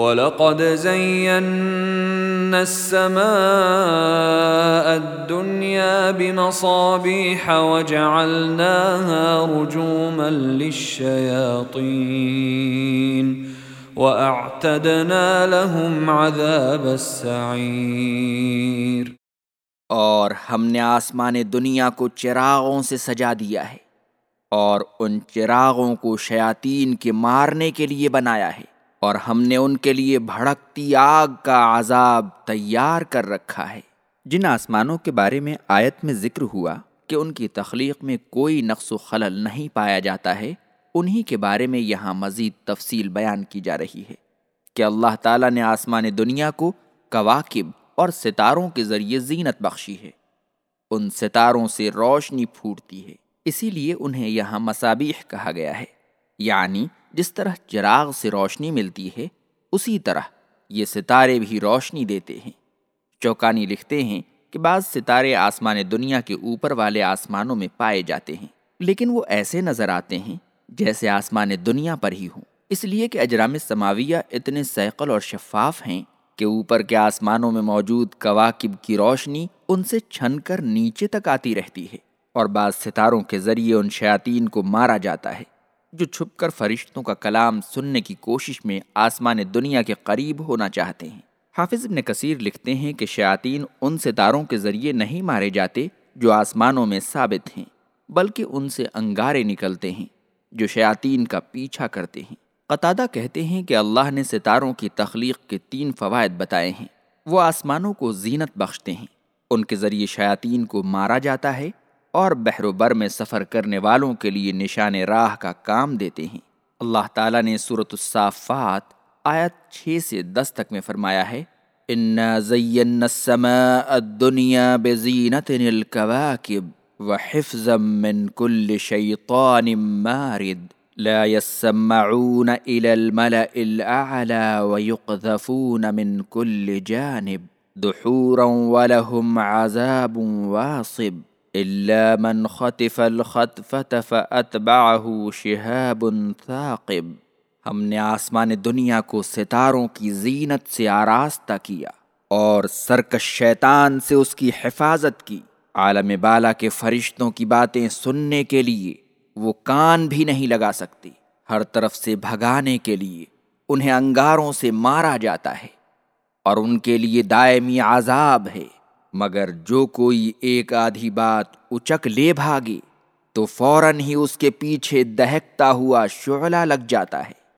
وَلَقَدْ زَيَّنَّا السَّمَاءَ الدُّنْيَا بِمَصَابِيحَ وَجَعَلْنَاهَا رُجُومًا لِلشَّيَاطِينِ وَأَعْتَدْنَا لَهُمْ عَذَابَ السَّعِيرِ اور ہم نے آسمان دنیا کو چراغوں سے سجا دیا ہے اور ان چراغوں کو شیاطین کے مارنے کے لیے بنایا ہے۔ اور ہم نے ان کے لیے بھڑکتی آگ کا عذاب تیار کر رکھا ہے۔ جن آسمانوں کے بارے میں آیت میں ذکر ہوا کہ ان کی تخلیق میں کوئی نقص و خلل نہیں پایا جاتا ہے، انہی کے بارے میں یہاں مزید تفصیل بیان کی جا رہی ہے کہ اللہ تعالیٰ نے آسمان دنیا کو کواکب اور ستاروں کے ذریعے زینت بخشی ہے۔ ان ستاروں سے روشنی پھوٹتی ہے، اسی لیے انہیں یہاں مسابیح کہا گیا ہے۔ یعنی جس طرح چراغ سے روشنی ملتی ہے، اسی طرح یہ ستارے بھی روشنی دیتے ہیں۔ چوکانی لکھتے ہیں کہ بعض ستارے آسمان دنیا کے اوپر والے آسمانوں میں پائے جاتے ہیں۔ لیکن وہ ایسے نظر آتے ہیں جیسے آسمان دنیا پر ہی ہوں۔ اس لیے کہ اجرام سماویہ اتنے سیقل اور شفاف ہیں کہ اوپر کے آسمانوں میں موجود کواکب کی روشنی ان سے چھن کر نیچے تک آتی رہتی ہے اور بعض ستاروں کے ذریعے ان شیاطین کو مارا جاتا ہے۔ جو چھپ کر فرشتوں کا کلام سننے کی کوشش میں آسمان دنیا کے قریب ہونا چاہتے ہیں۔ حافظ ابن کثیر لکھتے ہیں کہ شیاطین ان ستاروں کے ذریعے نہیں مارے جاتے جو آسمانوں میں ثابت ہیں، بلکہ ان سے انگارے نکلتے ہیں جو شیاطین کا پیچھا کرتے ہیں۔ قطادہ کہتے ہیں کہ اللہ نے ستاروں کی تخلیق کے تین فوائد بتائے ہیں۔ وہ آسمانوں کو زینت بخشتے ہیں۔ ان کے ذریعے شیاطین کو مارا جاتا ہے اور بحر و بر میں سفر کرنے والوں کے لیے نشان راہ کا کام دیتے ہیں۔ اللہ تعالیٰ نے صورت الصافات آیت چھ سے دس تک میں فرمایا ہے الدنیا بزینت الكواكب وحفظا من كل شيطان مارد لا يسمعون إلى الملأ الأعلى ويقذفون من كل جانب دحورا ولهم عذاب واصب إلا من خطف الخطفة فأتبعه شهاب ثاقب۔ ہم نے آسمان دنیا کو ستاروں کی زینت سے آراستہ کیا اور سرکش شیطان سے اس کی حفاظت کی۔ عالم بالا کے فرشتوں کی باتیں سننے کے لیے وہ کان بھی نہیں لگا سکتی ہر طرف سے بھگانے کے لیے انہیں انگاروں سے مارا جاتا ہے اور ان کے لیے دائمی عذاب ہے۔ مگر جو کوئی ایک آدھی بات اچک لے بھاگے تو فوراً ہی اس کے پیچھے دہکتا ہوا شعلہ لگ جاتا ہے۔